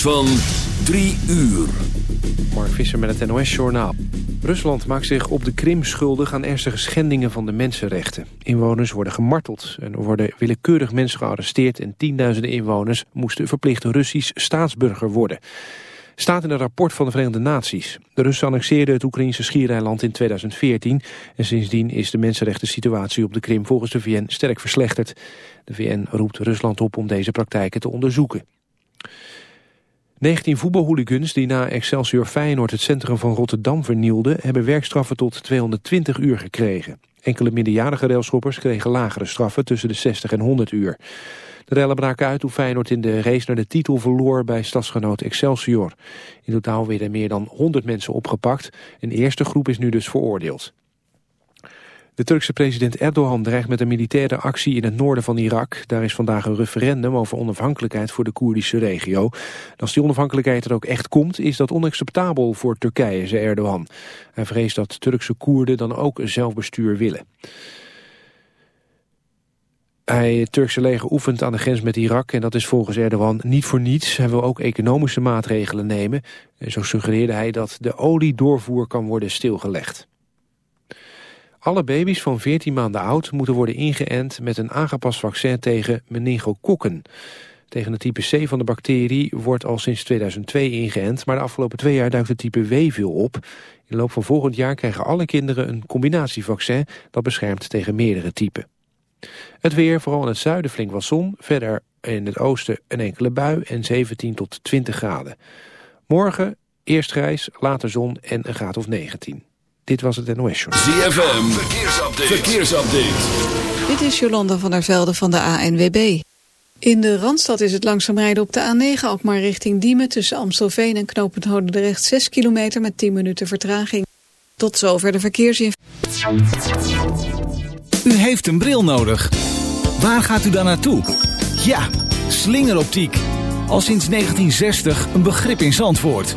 van 3 uur. Mark Visser met het NOS-journaal. Rusland maakt zich op de Krim schuldig aan ernstige schendingen van de mensenrechten. Inwoners worden gemarteld en er worden willekeurig mensen gearresteerd... en tienduizenden inwoners moesten verplicht Russisch staatsburger worden. Staat in een rapport van de Verenigde Naties. De Russen annexeerden het Oekraïnse schiereiland in 2014... en sindsdien is de mensenrechten situatie op de Krim volgens de VN sterk verslechterd. De VN roept Rusland op om deze praktijken te onderzoeken. 19 voetbalhooligans die na Excelsior Feyenoord het centrum van Rotterdam vernielden... hebben werkstraffen tot 220 uur gekregen. Enkele minderjarige railschoppers kregen lagere straffen tussen de 60 en 100 uur. De rellen braken uit toen Feyenoord in de race naar de titel verloor bij stadsgenoot Excelsior. In totaal werden meer dan 100 mensen opgepakt. Een eerste groep is nu dus veroordeeld. De Turkse president Erdogan dreigt met een militaire actie in het noorden van Irak. Daar is vandaag een referendum over onafhankelijkheid voor de Koerdische regio. als die onafhankelijkheid er ook echt komt, is dat onacceptabel voor Turkije, zei Erdogan. Hij vreest dat Turkse Koerden dan ook zelfbestuur willen. Hij, het Turkse leger oefent aan de grens met Irak en dat is volgens Erdogan niet voor niets. Hij wil ook economische maatregelen nemen. En zo suggereerde hij dat de oliedoorvoer kan worden stilgelegd. Alle baby's van 14 maanden oud moeten worden ingeënt met een aangepast vaccin tegen meningokokken. Tegen het type C van de bacterie wordt al sinds 2002 ingeënt, maar de afgelopen twee jaar duikt het type W veel op. In de loop van volgend jaar krijgen alle kinderen een combinatievaccin dat beschermt tegen meerdere typen. Het weer, vooral in het zuiden flink wat zon, verder in het oosten een enkele bui en 17 tot 20 graden. Morgen eerst grijs, later zon en een graad of 19. Dit was het NOS Show. ZFM, verkeersupdate. verkeersupdate. Dit is Jolanda van der Velde van de ANWB. In de Randstad is het langzaam rijden op de A9, ook maar richting Diemen... tussen Amstelveen en Knopend Hodendrecht 6 kilometer met 10 minuten vertraging. Tot zover de verkeersinformatie. U heeft een bril nodig. Waar gaat u dan naartoe? Ja, slingeroptiek. Al sinds 1960 een begrip in Zandvoort.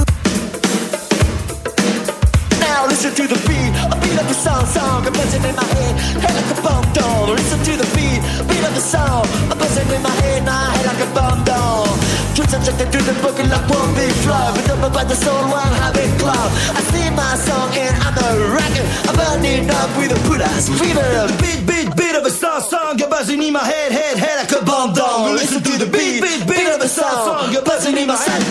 Check through the book like one big flow, with up by the soul, one habit club. I sing my song and I'm a rocker, I'm burning up with a put fever. Beat, beat, beat of a song, song, you're buzzing in my head, head, head like a bomb doll. Listen to the beat, beat, beat of a song, song, you're buzzing in my head.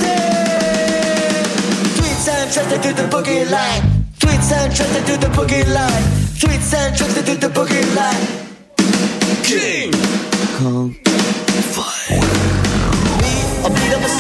Tweets and trusted to the boogie line. Tweets and trusted to the boogie line. Tweets and trusted to the boogie line. King Kong a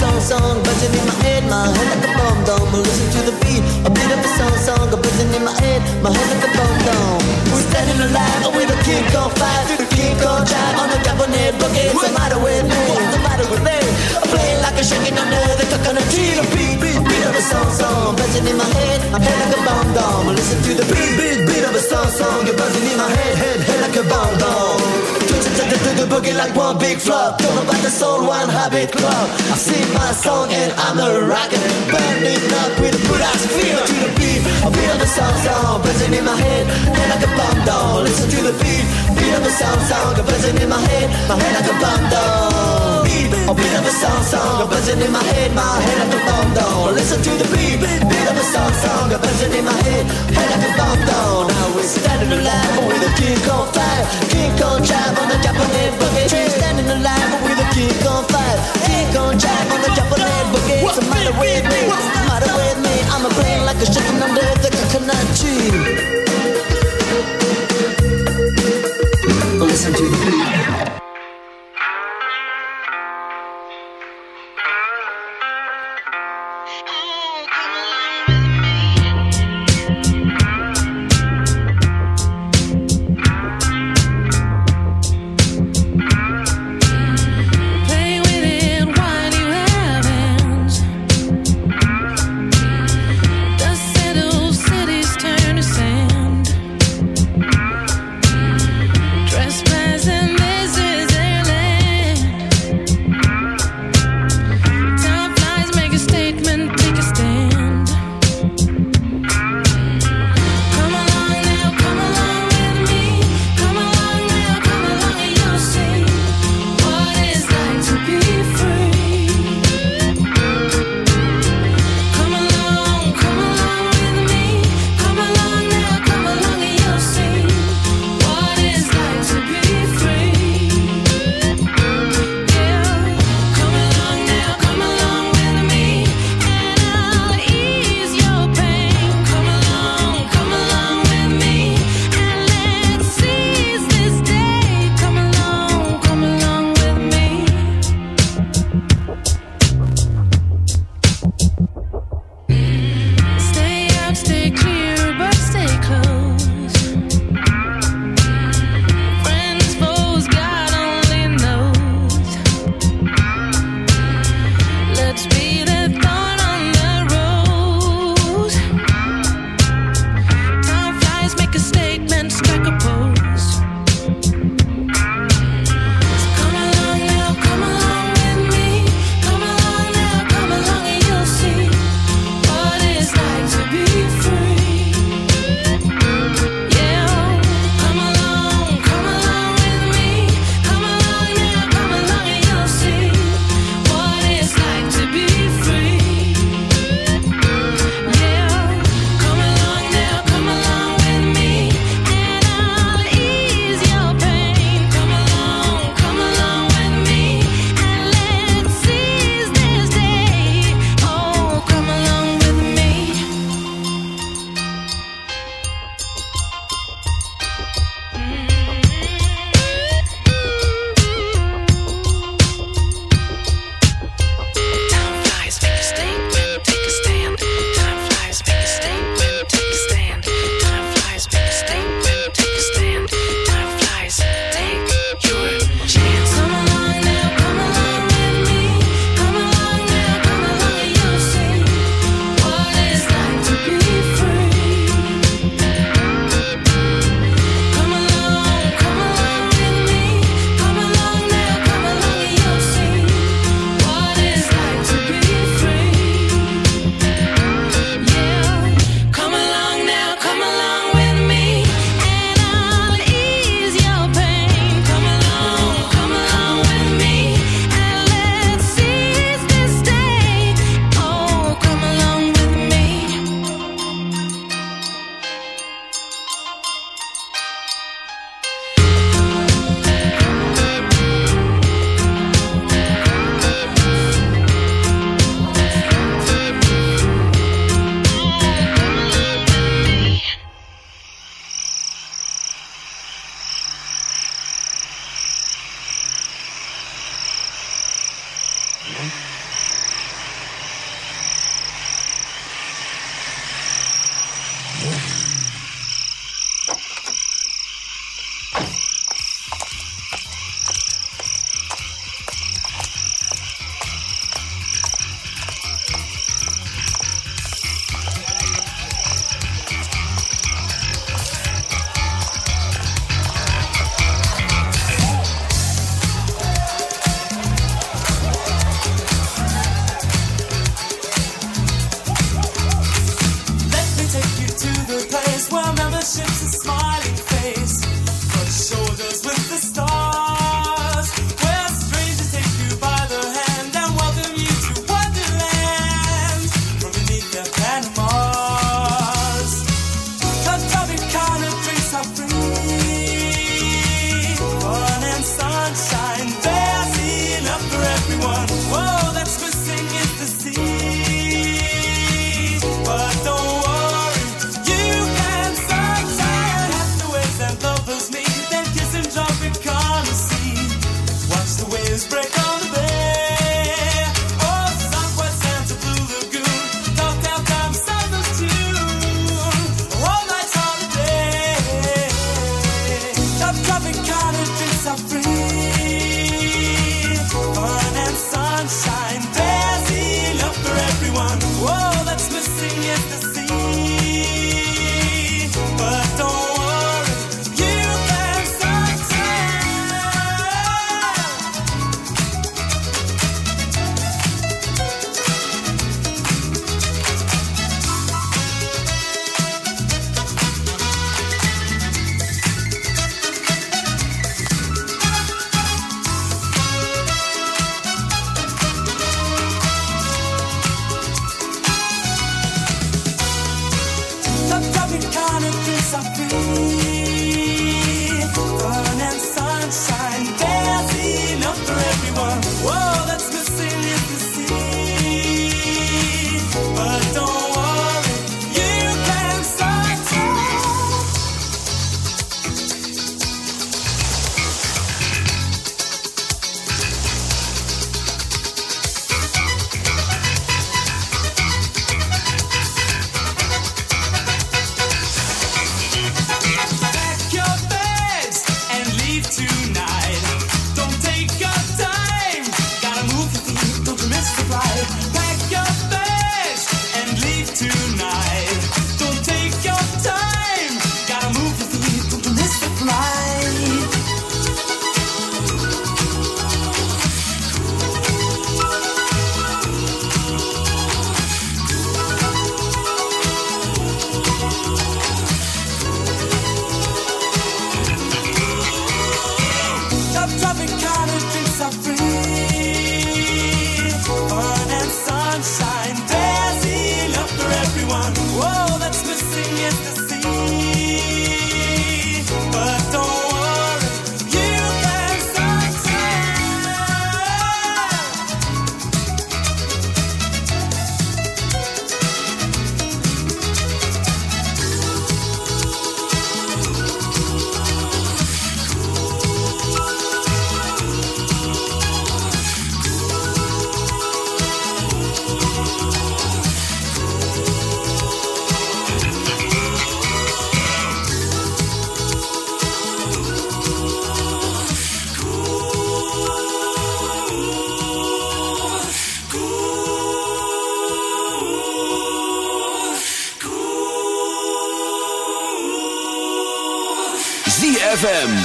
song, song, buzzing in my head, my head like a bomb dome. Listen to the beat, a beat of a song, song, a buzzing in my head, my head like a bomb dome. We're standing alive with a kick on fire, through the kick on drive on the cabinet boogie. What's the matter with me? What's the matter with me? I'm playing like a shaking under the coconut tree. A beat, beat, beat of a song, song, buzzing in my head, my head like a bomb dome. Listen to the beat, beat, beat of a song, song, you're buzzing in my head, head, head like a bomb dome. Twist to the, boogie like one big flop. Don't know about the soul, one habit club. I sing my song and I'm a rocker. Burning up with a good ass feel to the beat. I feel the sound sound buzzing in my head, head like a bomb down. Listen to the beat, beat of the sound sound buzzing in my head, my head like a bomb down. Beat, a beat of a song song, a buzzing in my head, my head like a bomb down. Listen to the beat, beat of a song song, a buzzing in my head, head like a bomb down. Now we're standing alive with a kick on fire, kick on drive on the Japanese boogie. We're standing alive with a kick on fire, kick on drive on the Japanese boogie. What's the matter with me? What's the matter with me? I'm a brain like a chicken under the coconut tree. Listen to the beat.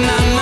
na na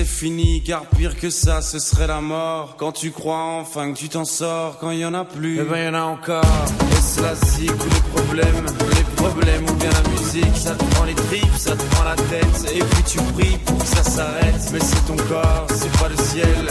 c'est fini car pire que ça ce serait la mort. Quand tu crois enfin que tu t'en sors Quand il y en a plus. Eh ben y en a encore. Et c'est la les problèmes Les problèmes ou bien la musique Ça te prend les tripes, ça te prend la tête. Et puis tu pries pour que ça s'arrête. Mais c'est ton corps, c'est pas le ciel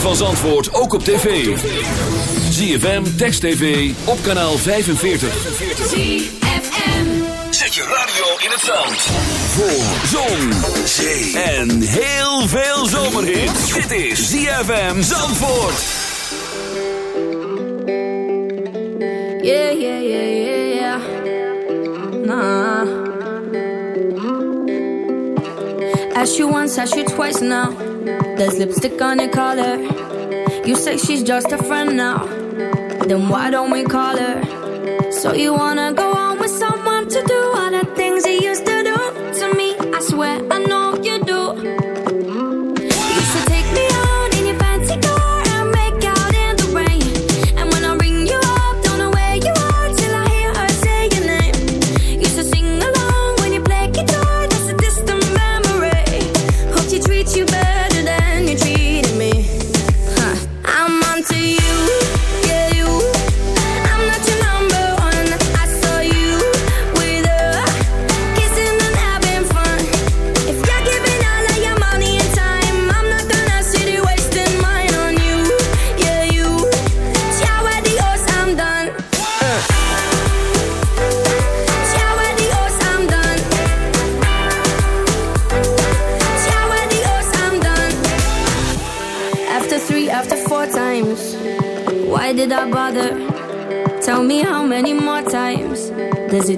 van Zandvoort ook op tv. ZFM, Text TV, op kanaal 45. ZFM. Zet je radio in het zand. Voor zon, zee en heel veel zomerhit. Dit is ZFM Zandvoort. Yeah, yeah, yeah, yeah, yeah. Nah. Ask you once, ask you twice now. There's lipstick on her collar. You say she's just a friend now. Then why don't we call her? So you wanna go on with someone to do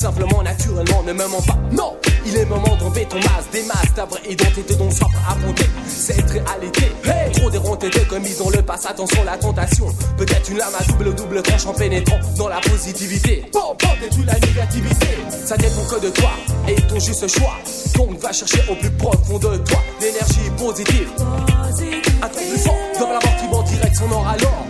simplement, naturellement, ne me mens pas. Non, il est moment d'enlever ton masque, des masques, ta vraie identité dont soif à affronter cette réalité. Hey, trop déronté de commis dans le passe, attention la tentation. Peut-être une lame à double double tranche en pénétrant dans la positivité. Bon, bon, détruis la négativité. Ça dépend que de toi et ton juste choix. Donc va chercher au plus profond de toi l'énergie positive. Un truc plus fort qui en direct son or alors.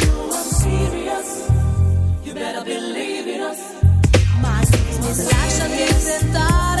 Slash a presentar